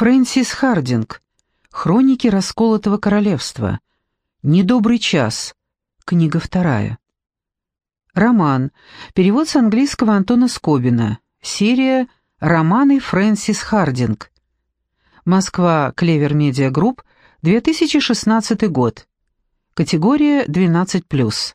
Фрэнсис Хардинг. Хроники расколотого королевства. Недобрый час. Книга вторая. Роман. Перевод с английского Антона Скобина. Серия «Романы Фрэнсис Хардинг». Москва. Клевер Медиа Групп. 2016 год. Категория 12+.